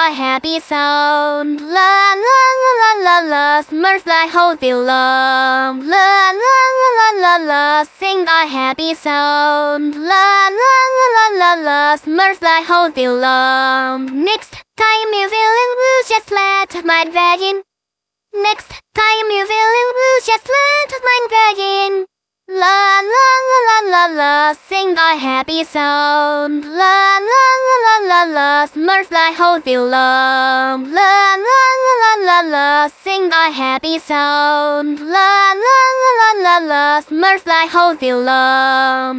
a happy sound. La la la la la la, Smurfs hold you love. La la la la la la, sing a happy sound. La la la la la la, Smurfs hold you love. Next time you feeling blue, just let my dragon. Next time you feeling blue, just let my dragon. La la la la la la, sing a happy sound. La la I hold you love. La la la la la la, sing a happy sound. La la la la la la, Smurfs I hold you love.